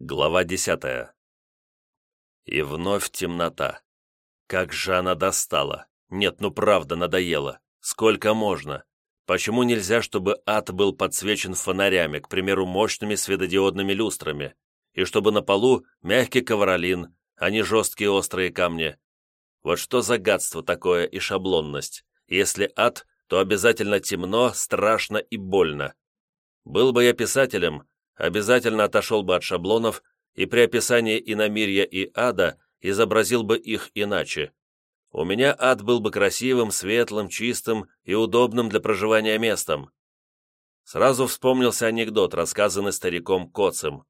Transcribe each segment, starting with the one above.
Глава десятая. И вновь темнота. Как же она достала! Нет, ну правда, надоело. Сколько можно? Почему нельзя, чтобы ад был подсвечен фонарями, к примеру, мощными светодиодными люстрами, и чтобы на полу мягкий ковролин, а не жесткие острые камни? Вот что за гадство такое и шаблонность. Если ад, то обязательно темно, страшно и больно. Был бы я писателем, обязательно отошел бы от шаблонов и при описании иномирья и ада изобразил бы их иначе. У меня ад был бы красивым, светлым, чистым и удобным для проживания местом. Сразу вспомнился анекдот, рассказанный стариком Коцем.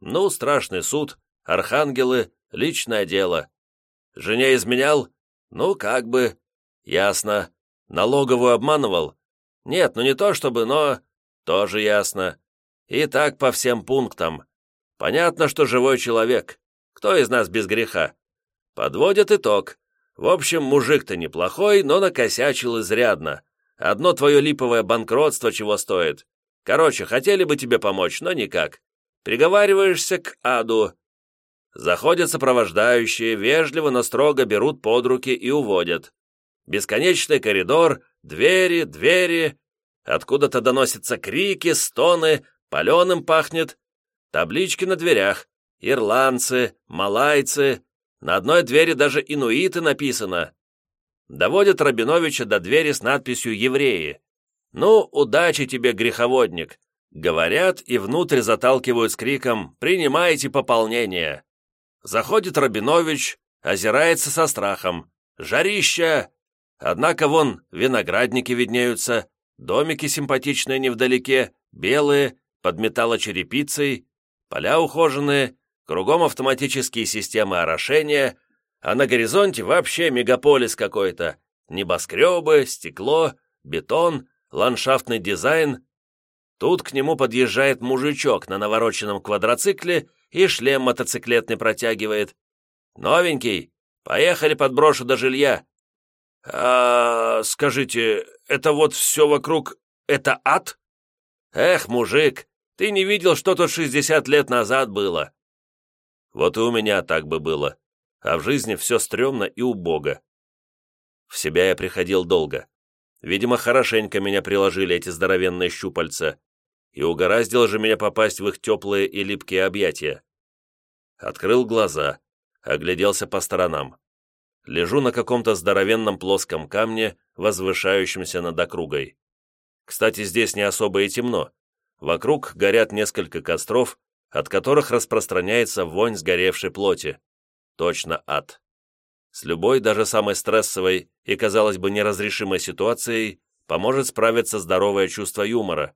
«Ну, страшный суд, архангелы, личное дело. Жене изменял? Ну, как бы. Ясно. Налоговую обманывал? Нет, ну не то чтобы, но... Тоже ясно. И так по всем пунктам. Понятно, что живой человек. Кто из нас без греха? Подводит итог. В общем, мужик-то неплохой, но накосячил изрядно. Одно твое липовое банкротство чего стоит. Короче, хотели бы тебе помочь, но никак. Приговариваешься к аду. Заходят сопровождающие, вежливо, но строго берут под руки и уводят. Бесконечный коридор, двери, двери. Откуда-то доносятся крики, стоны, паленым пахнет. Таблички на дверях. Ирландцы, малайцы, на одной двери даже инуиты написано. Доводят Рабиновича до двери с надписью «Евреи». «Ну, удачи тебе, греховодник!» Говорят и внутрь заталкивают с криком «Принимайте пополнение!» Заходит Рабинович, озирается со страхом. «Жарища!» Однако вон виноградники виднеются, домики симпатичные невдалеке, белые, под металлочерепицей, поля ухоженные, Кругом автоматические системы орошения, а на горизонте вообще мегаполис какой-то. Небоскребы, стекло, бетон, ландшафтный дизайн. Тут к нему подъезжает мужичок на навороченном квадроцикле и шлем мотоциклетный протягивает. «Новенький, поехали подброшу до жилья». «А, скажите, это вот все вокруг, это ад?» «Эх, мужик, ты не видел, что тут шестьдесят лет назад было. Вот и у меня так бы было, а в жизни все стрёмно и убого. В себя я приходил долго. Видимо, хорошенько меня приложили эти здоровенные щупальца, и угораздило же меня попасть в их теплые и липкие объятия. Открыл глаза, огляделся по сторонам. Лежу на каком-то здоровенном плоском камне, возвышающемся над округой. Кстати, здесь не особо и темно. Вокруг горят несколько костров, от которых распространяется вонь сгоревшей плоти. Точно ад. С любой, даже самой стрессовой и, казалось бы, неразрешимой ситуацией поможет справиться здоровое чувство юмора.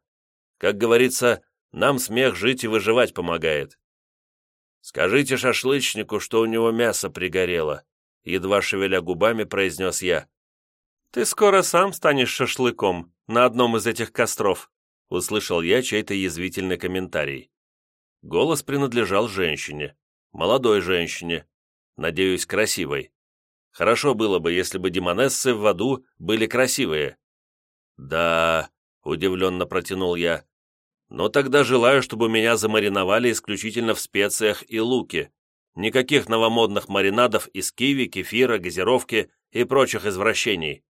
Как говорится, нам смех жить и выживать помогает. «Скажите шашлычнику, что у него мясо пригорело», едва шевеля губами, произнес я. «Ты скоро сам станешь шашлыком на одном из этих костров», услышал я чей-то язвительный комментарий. Голос принадлежал женщине, молодой женщине, надеюсь, красивой. Хорошо было бы, если бы демонессы в аду были красивые. «Да», — удивленно протянул я, «но тогда желаю, чтобы меня замариновали исключительно в специях и луке. Никаких новомодных маринадов из киви, кефира, газировки и прочих извращений».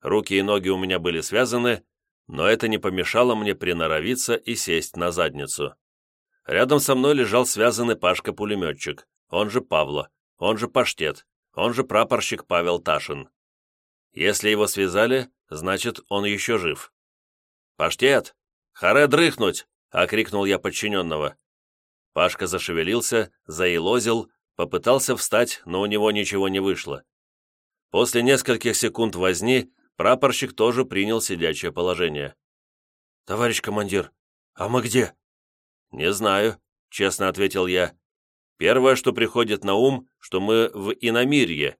Руки и ноги у меня были связаны, но это не помешало мне приноровиться и сесть на задницу. Рядом со мной лежал связанный Пашка-пулеметчик, он же Павла, он же Паштет, он же прапорщик Павел Ташин. Если его связали, значит, он еще жив. «Паштет! Харе дрыхнуть!» — окрикнул я подчиненного. Пашка зашевелился, заилозил, попытался встать, но у него ничего не вышло. После нескольких секунд возни прапорщик тоже принял сидячее положение. «Товарищ командир, а мы где?» «Не знаю», — честно ответил я. «Первое, что приходит на ум, что мы в иномирье.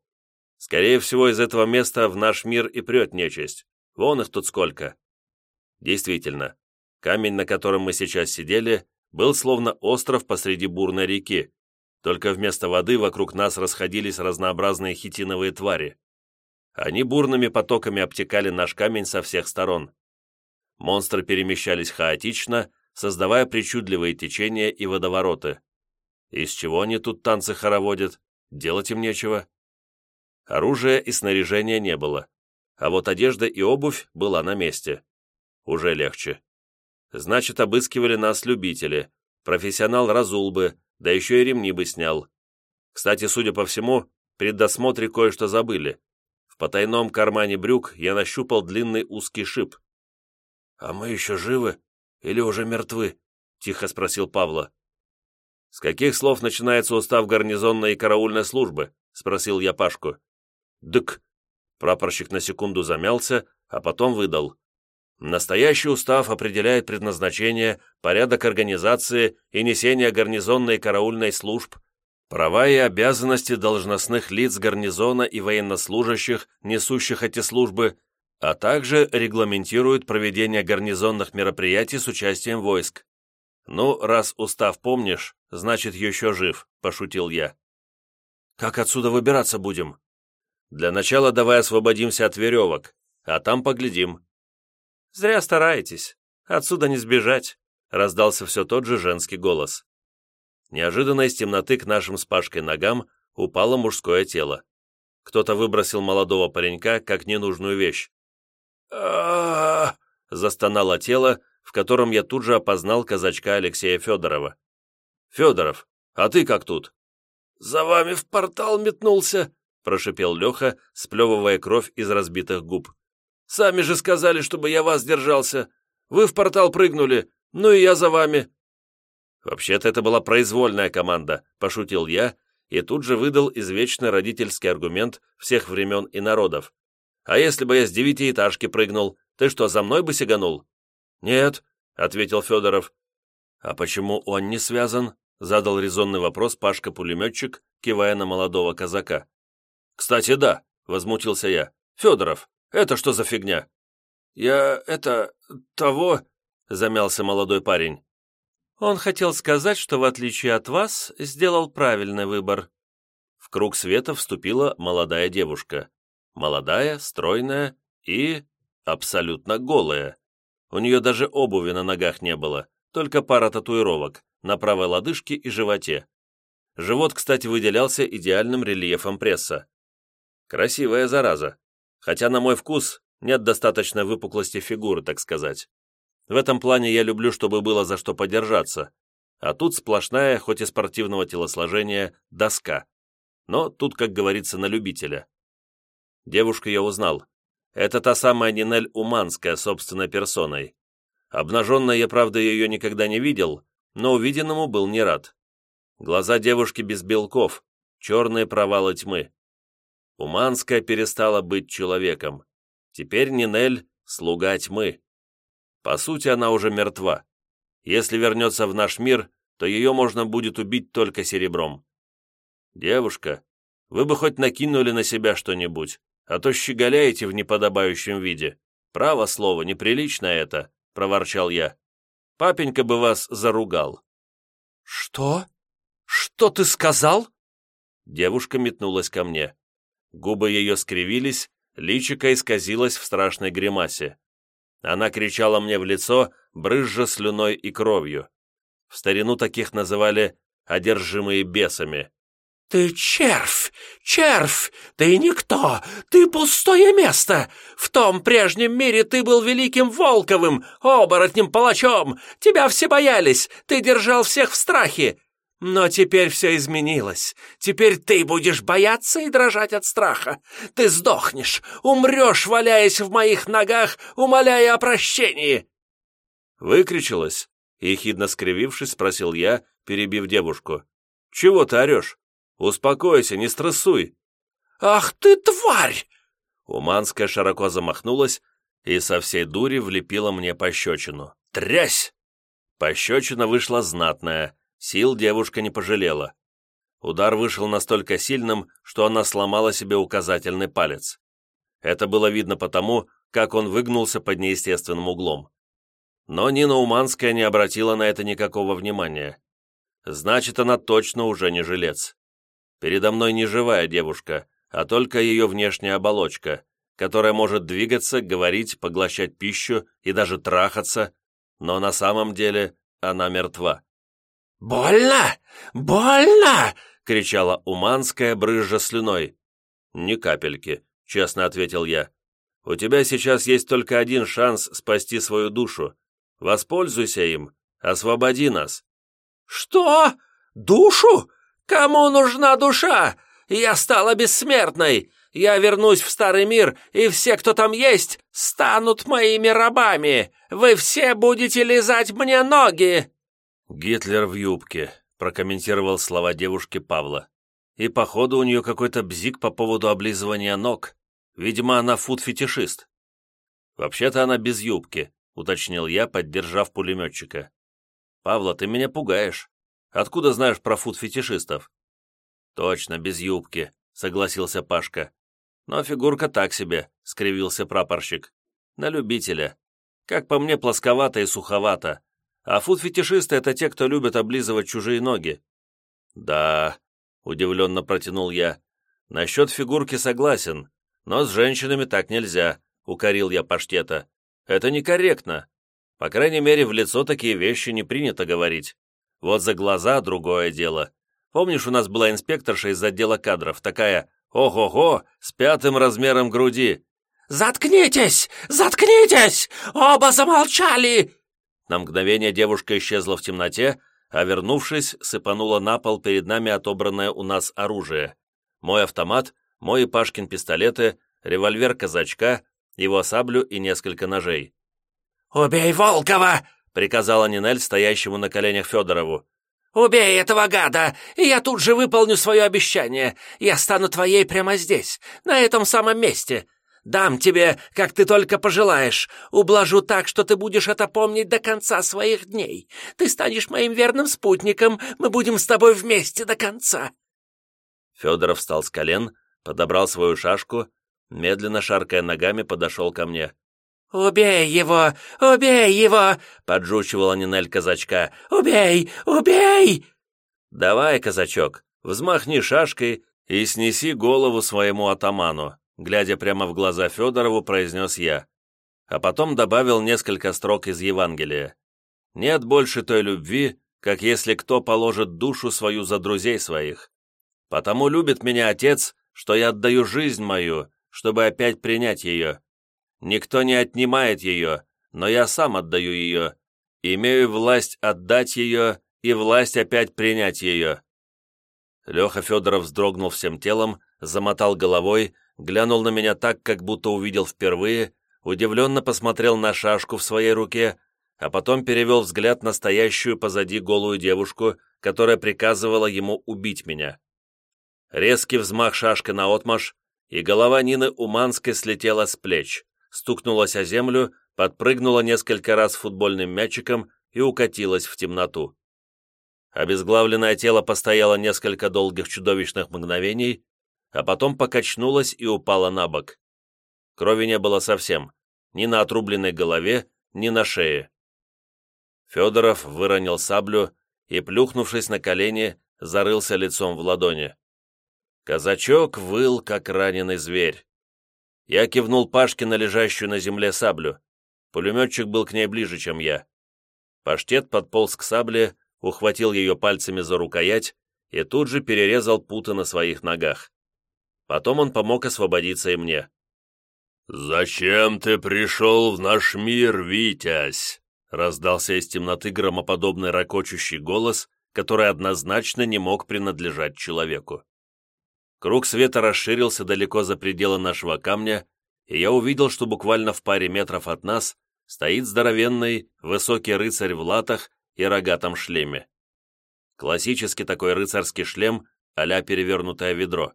Скорее всего, из этого места в наш мир и прет нечисть. Вон их тут сколько». Действительно, камень, на котором мы сейчас сидели, был словно остров посреди бурной реки, только вместо воды вокруг нас расходились разнообразные хитиновые твари. Они бурными потоками обтекали наш камень со всех сторон. Монстры перемещались хаотично, создавая причудливые течения и водовороты. Из чего они тут танцы хороводят? Делать им нечего. Оружия и снаряжения не было, а вот одежда и обувь была на месте. Уже легче. Значит, обыскивали нас любители. Профессионал разул бы, да еще и ремни бы снял. Кстати, судя по всему, при досмотре кое-что забыли. В потайном кармане брюк я нащупал длинный узкий шип. «А мы еще живы или уже мертвы?» — тихо спросил Павла. «С каких слов начинается устав гарнизонной и караульной службы?» — спросил я Пашку. «Дык». Прапорщик на секунду замялся, а потом выдал. Настоящий устав определяет предназначение, порядок организации и несения гарнизонной и караульной служб, права и обязанности должностных лиц гарнизона и военнослужащих, несущих эти службы, а также регламентирует проведение гарнизонных мероприятий с участием войск. «Ну, раз устав помнишь, значит, еще жив», – пошутил я. «Как отсюда выбираться будем?» «Для начала давай освободимся от веревок, а там поглядим», «Зря стараетесь. Отсюда не сбежать», — раздался все тот же женский голос. Неожиданно из темноты к нашим с Пашкой ногам упало мужское тело. Кто-то выбросил молодого паренька как ненужную вещь. а застонало тело, в котором я тут же опознал казачка Алексея Федорова. «Федоров, а ты как тут?» «За вами в портал метнулся», — прошипел Леха, сплевывая кровь из разбитых губ. Сами же сказали, чтобы я вас держался. Вы в портал прыгнули, ну и я за вами». «Вообще-то это была произвольная команда», – пошутил я, и тут же выдал извечный родительский аргумент всех времен и народов. «А если бы я с девятиэтажки прыгнул, ты что, за мной бы сиганул?» «Нет», – ответил Федоров. «А почему он не связан?» – задал резонный вопрос Пашка-пулеметчик, кивая на молодого казака. «Кстати, да», – возмутился я. «Федоров, это что за фигня?» «Я... это... того...» — замялся молодой парень. «Он хотел сказать, что, в отличие от вас, сделал правильный выбор». В круг света вступила молодая девушка. Молодая, стройная и... абсолютно голая. У нее даже обуви на ногах не было, только пара татуировок на правой лодыжке и животе. Живот, кстати, выделялся идеальным рельефом пресса. Красивая зараза хотя, на мой вкус, нет достаточной выпуклости фигуры, так сказать. В этом плане я люблю, чтобы было за что подержаться, а тут сплошная, хоть и спортивного телосложения, доска. Но тут, как говорится, на любителя. Девушку я узнал. Это та самая Нинель Уманская, собственной персоной. Обнаженной я, правда, ее никогда не видел, но увиденному был не рад. Глаза девушки без белков, черные провалы тьмы. Уманская перестала быть человеком. Теперь Нинель — слуга тьмы. По сути, она уже мертва. Если вернется в наш мир, то ее можно будет убить только серебром. Девушка, вы бы хоть накинули на себя что-нибудь, а то щеголяете в неподобающем виде. Право слово, неприлично это, — проворчал я. Папенька бы вас заругал. «Что? Что ты сказал?» Девушка метнулась ко мне. Губы ее скривились, личико исказилось в страшной гримасе. Она кричала мне в лицо, брызжа слюной и кровью. В старину таких называли «одержимые бесами». «Ты червь! Червь! Ты никто! Ты пустое место! В том прежнем мире ты был великим Волковым, оборотнем-палачом! Тебя все боялись! Ты держал всех в страхе! Но теперь все изменилось. Теперь ты будешь бояться и дрожать от страха. Ты сдохнешь, умрешь, валяясь в моих ногах, умоляя о прощении!» Выкричалась, ехидно скривившись, спросил я, перебив девушку. «Чего ты орешь? Успокойся, не стрессуй!» «Ах ты, тварь!» Уманская широко замахнулась и со всей дури влепила мне пощечину. «Трясь!» Пощечина вышла знатная, Сил девушка не пожалела. Удар вышел настолько сильным, что она сломала себе указательный палец. Это было видно потому, как он выгнулся под неестественным углом. Но Нина Уманская не обратила на это никакого внимания. Значит, она точно уже не жилец. Передо мной не живая девушка, а только ее внешняя оболочка, которая может двигаться, говорить, поглощать пищу и даже трахаться, но на самом деле она мертва. «Больно! Больно!» — кричала Уманская, брызжа слюной. «Ни капельки», — честно ответил я. «У тебя сейчас есть только один шанс спасти свою душу. Воспользуйся им, освободи нас». «Что? Душу? Кому нужна душа? Я стала бессмертной. Я вернусь в Старый мир, и все, кто там есть, станут моими рабами. Вы все будете лизать мне ноги!» «Гитлер в юбке», — прокомментировал слова девушки Павла. «И походу у нее какой-то бзик по поводу облизывания ног. Видимо, она фуд-фетишист». «Вообще-то она без юбки», — уточнил я, поддержав пулеметчика. «Павла, ты меня пугаешь. Откуда знаешь про фуд-фетишистов?» «Точно, без юбки», — согласился Пашка. «Но фигурка так себе», — скривился прапорщик. «На любителя. Как по мне, плосковато и суховато. А фуд-фетишисты — это те, кто любят облизывать чужие ноги». «Да», — удивленно протянул я. «Насчет фигурки согласен, но с женщинами так нельзя», — укорил я паштета. «Это некорректно. По крайней мере, в лицо такие вещи не принято говорить. Вот за глаза другое дело. Помнишь, у нас была инспекторша из отдела кадров, такая «Ого-го!» с пятым размером груди. «Заткнитесь! Заткнитесь! Оба замолчали!» На мгновение девушка исчезла в темноте, а вернувшись, сыпанула на пол перед нами отобранное у нас оружие. Мой автомат, мой и Пашкин пистолеты, револьвер казачка, его саблю и несколько ножей. «Убей Волкова!» — приказала Нинель стоящему на коленях Федорову. «Убей этого гада, и я тут же выполню свое обещание. Я стану твоей прямо здесь, на этом самом месте. Дам тебе, как ты только пожелаешь. Ублажу так, что ты будешь это помнить до конца своих дней. Ты станешь моим верным спутником, мы будем с тобой вместе до конца». Федоров встал с колен, подобрал свою шашку, медленно шаркая ногами, подошел ко мне. «Убей его! Убей его!» — поджучивала Нинель казачка. «Убей! Убей!» «Давай, казачок, взмахни шашкой и снеси голову своему атаману», глядя прямо в глаза Федорову, произнес я. А потом добавил несколько строк из Евангелия. «Нет больше той любви, как если кто положит душу свою за друзей своих. Потому любит меня Отец, что я отдаю жизнь мою, чтобы опять принять ее. Никто не отнимает ее, но я сам отдаю ее. Имею власть отдать ее и власть опять принять ее». Леха Федоров вздрогнул всем телом, замотал головой, глянул на меня так, как будто увидел впервые, удивленно посмотрел на шашку в своей руке, а потом перевел взгляд на стоящую позади голую девушку, которая приказывала ему убить меня. Резкий взмах шашкой наотмашь, и голова Нины Уманской слетела с плеч стукнулась о землю, подпрыгнула несколько раз футбольным мячиком и укатилась в темноту. Обезглавленное тело постояло несколько долгих чудовищных мгновений, а потом покачнулось и упало на бок. Крови не было совсем, ни на отрубленной голове, ни на шее. Федоров выронил саблю и, плюхнувшись на колени, зарылся лицом в ладони. Казачок выл, как раненый зверь. Я кивнул Пашке на лежащую на земле саблю. Пулеметчик был к ней ближе, чем я. Паштет подполз к сабле, ухватил ее пальцами за рукоять и тут же перерезал путы на своих ногах. Потом он помог освободиться и мне. «Зачем ты пришел в наш мир, Витязь?» раздался из темноты громоподобный ракочущий голос, который однозначно не мог принадлежать человеку. Круг света расширился далеко за пределы нашего камня, и я увидел, что буквально в паре метров от нас стоит здоровенный, высокий рыцарь в латах и рогатом шлеме. Классический такой рыцарский шлем а перевернутое ведро.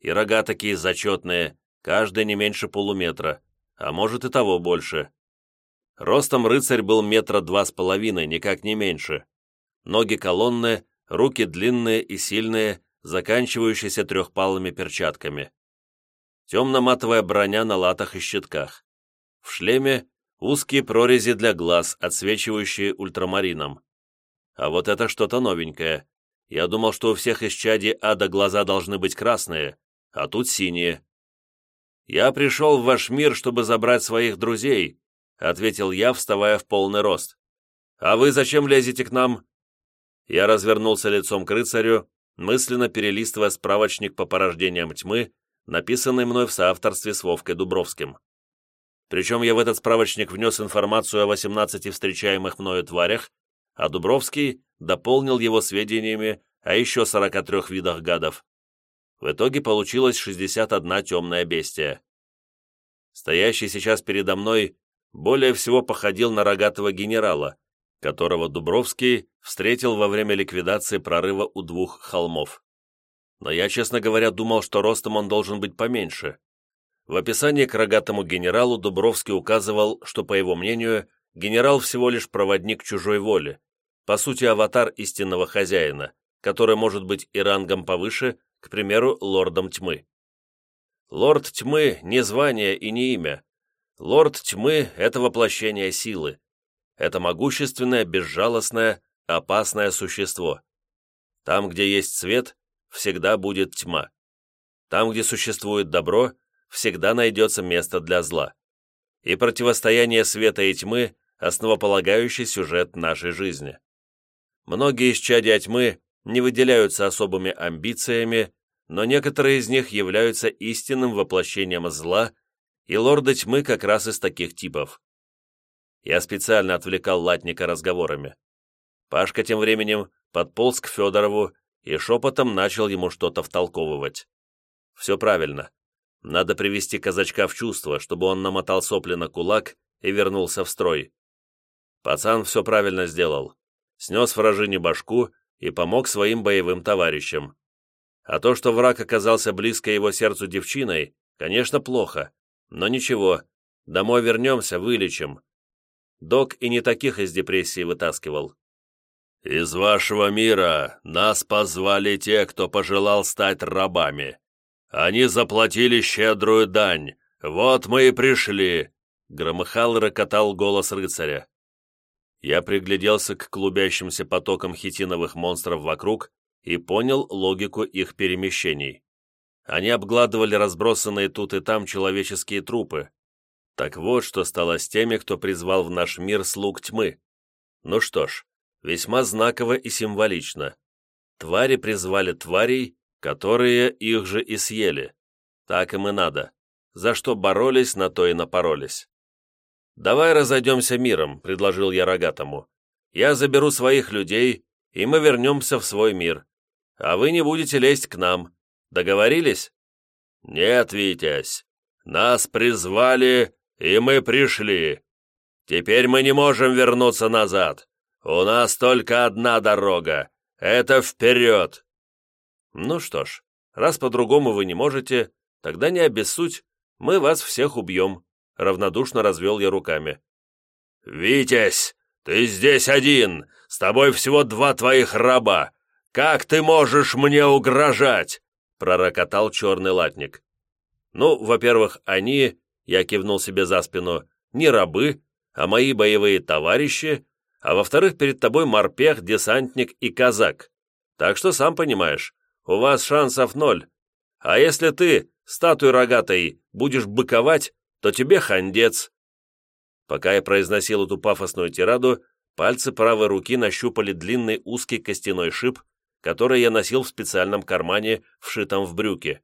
И рога такие зачетные, каждый не меньше полуметра, а может и того больше. Ростом рыцарь был метра два с половиной, никак не меньше. Ноги колонны, руки длинные и сильные, заканчивающийся трехпалыми перчатками. Темно-матовая броня на латах и щитках. В шлеме узкие прорези для глаз, отсвечивающие ультрамарином. А вот это что-то новенькое. Я думал, что у всех из чади ада глаза должны быть красные, а тут синие. «Я пришел в ваш мир, чтобы забрать своих друзей», ответил я, вставая в полный рост. «А вы зачем лезете к нам?» Я развернулся лицом к рыцарю, мысленно перелистывая справочник по порождениям тьмы, написанный мной в соавторстве с Вовкой Дубровским. Причем я в этот справочник внес информацию о 18 встречаемых мною тварях, а Дубровский дополнил его сведениями о еще 43 видах гадов. В итоге получилось 61 темная бестия. Стоящий сейчас передо мной более всего походил на рогатого генерала, которого Дубровский встретил во время ликвидации прорыва у двух холмов. Но я, честно говоря, думал, что ростом он должен быть поменьше. В описании к рогатому генералу Дубровский указывал, что, по его мнению, генерал всего лишь проводник чужой воли, по сути, аватар истинного хозяина, который может быть и рангом повыше, к примеру, лордом тьмы. Лорд тьмы – не звание и не имя. Лорд тьмы – это воплощение силы. Это могущественное, безжалостное, опасное существо. Там, где есть свет, всегда будет тьма. Там, где существует добро, всегда найдется место для зла. И противостояние света и тьмы – основополагающий сюжет нашей жизни. Многие из чадия тьмы не выделяются особыми амбициями, но некоторые из них являются истинным воплощением зла, и лорды тьмы как раз из таких типов. Я специально отвлекал латника разговорами. Пашка тем временем подполз к Федорову и шепотом начал ему что-то втолковывать. Все правильно. Надо привести казачка в чувство, чтобы он намотал сопли на кулак и вернулся в строй. Пацан все правильно сделал снес вражине башку и помог своим боевым товарищам. А то, что враг оказался близко его сердцу девчиной, конечно, плохо, но ничего, домой вернемся, вылечим. Док и не таких из депрессии вытаскивал. «Из вашего мира нас позвали те, кто пожелал стать рабами. Они заплатили щедрую дань. Вот мы и пришли!» Громыхал и рокотал голос рыцаря. Я пригляделся к клубящимся потокам хитиновых монстров вокруг и понял логику их перемещений. Они обгладывали разбросанные тут и там человеческие трупы. Так вот, что стало с теми, кто призвал в наш мир слуг тьмы. Ну что ж, весьма знаково и символично. Твари призвали тварей, которые их же и съели. Так им и надо. За что боролись, на то и напоролись. «Давай разойдемся миром», — предложил я рогатому. «Я заберу своих людей, и мы вернемся в свой мир. А вы не будете лезть к нам. Договорились?» «Нет, Витязь, нас призвали, и мы пришли. Теперь мы не можем вернуться назад. У нас только одна дорога. Это вперед!» «Ну что ж, раз по-другому вы не можете, тогда не обессудь, мы вас всех убьем. Равнодушно развел я руками. «Витязь, ты здесь один! С тобой всего два твоих раба! Как ты можешь мне угрожать?» пророкотал черный латник. «Ну, во-первых, они, я кивнул себе за спину, не рабы, а мои боевые товарищи, а во-вторых, перед тобой морпех, десантник и казак. Так что, сам понимаешь, у вас шансов ноль. А если ты, статуей рогатой, будешь быковать, то тебе хандец». Пока я произносил эту пафосную тираду, пальцы правой руки нащупали длинный узкий костяной шип, который я носил в специальном кармане, вшитом в брюки.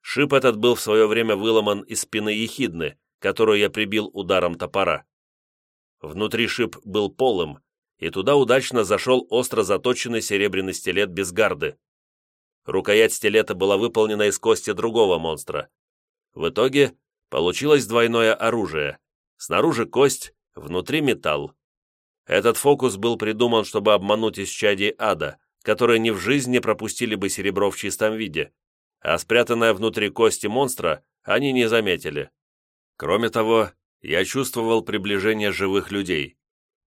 Шип этот был в свое время выломан из спины ехидны, которую я прибил ударом топора. Внутри шип был полым, и туда удачно зашел остро заточенный серебряный стилет без гарды. Рукоять стилета была выполнена из кости другого монстра. В итоге Получилось двойное оружие. Снаружи кость, внутри металл. Этот фокус был придуман, чтобы обмануть исчадий ада, которые ни в жизни пропустили бы серебро в чистом виде, а спрятанное внутри кости монстра они не заметили. Кроме того, я чувствовал приближение живых людей.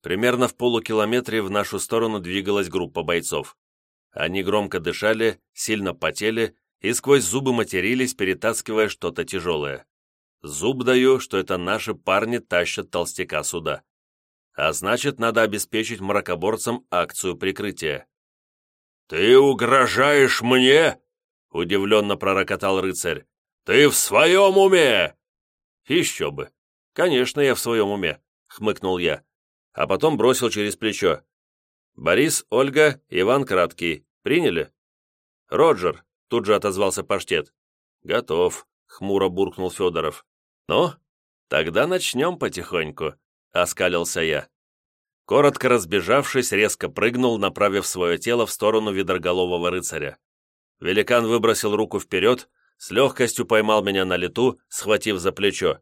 Примерно в полукилометре в нашу сторону двигалась группа бойцов. Они громко дышали, сильно потели и сквозь зубы матерились, перетаскивая что-то тяжелое. Зуб даю, что это наши парни тащат толстяка сюда. А значит, надо обеспечить мракоборцам акцию прикрытия. «Ты угрожаешь мне?» — удивленно пророкотал рыцарь. «Ты в своем уме?» «Еще бы! Конечно, я в своем уме», — хмыкнул я. а потом бросил через плечо. «Борис, Ольга, Иван Краткий. Приняли?» «Роджер», — тут же отозвался паштет. «Готов», — хмуро буркнул Федоров. «Ну, тогда начнем потихоньку», — оскалился я. Коротко разбежавшись, резко прыгнул, направив свое тело в сторону ведроголового рыцаря. Великан выбросил руку вперед, с легкостью поймал меня на лету, схватив за плечо.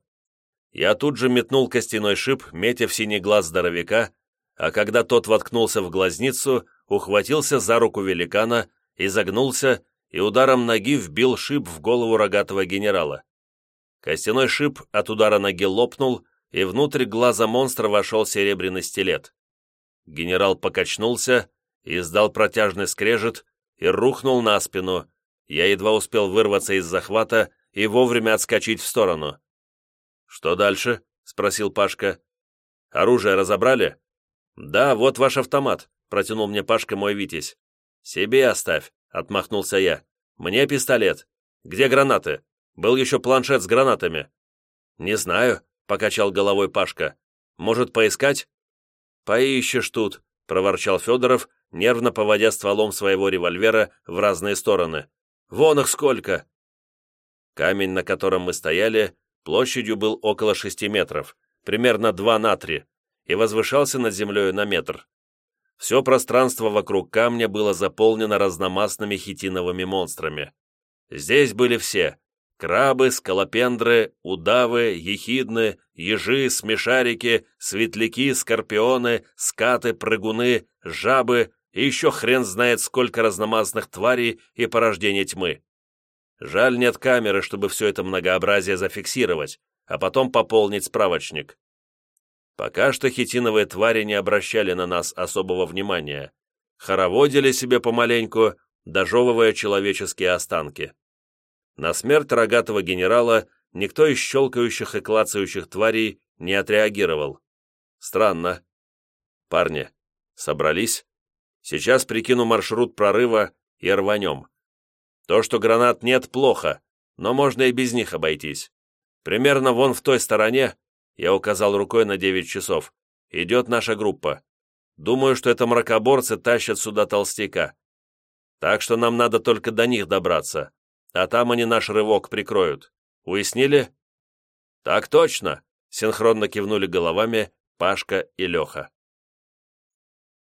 Я тут же метнул костяной шип, метя в синий глаз здоровяка, а когда тот воткнулся в глазницу, ухватился за руку великана, изогнулся и ударом ноги вбил шип в голову рогатого генерала. Костяной шип от удара ноги лопнул, и внутрь глаза монстра вошел серебряный стилет. Генерал покачнулся, издал протяжный скрежет и рухнул на спину. Я едва успел вырваться из захвата и вовремя отскочить в сторону. «Что дальше?» — спросил Пашка. «Оружие разобрали?» «Да, вот ваш автомат», — протянул мне Пашка мой Витязь. «Себе оставь», — отмахнулся я. «Мне пистолет. Где гранаты? Был еще планшет с гранатами». «Не знаю», — покачал головой Пашка. «Может, поискать?» «Поищешь тут», — проворчал Федоров, нервно поводя стволом своего револьвера в разные стороны. «Вон их сколько!» Камень, на котором мы стояли, площадью был около шести метров, примерно два на три, и возвышался над землей на метр. Все пространство вокруг камня было заполнено разномастными хитиновыми монстрами. Здесь были все – крабы, скалопендры, удавы, ехидны, ежи, смешарики, светляки, скорпионы, скаты, прыгуны, жабы и еще хрен знает сколько разномастных тварей и порождений тьмы. Жаль, нет камеры, чтобы все это многообразие зафиксировать, а потом пополнить справочник. Пока что хитиновые твари не обращали на нас особого внимания, хороводили себе помаленьку, дожевывая человеческие останки. На смерть рогатого генерала никто из щелкающих и клацающих тварей не отреагировал. Странно. Парни, собрались? Сейчас прикину маршрут прорыва и рванем. То, что гранат нет, плохо, но можно и без них обойтись. Примерно вон в той стороне я указал рукой на девять часов. Идет наша группа. Думаю, что это мракоборцы тащат сюда толстяка. Так что нам надо только до них добраться, а там они наш рывок прикроют. Уяснили?» «Так точно!» — синхронно кивнули головами Пашка и Леха.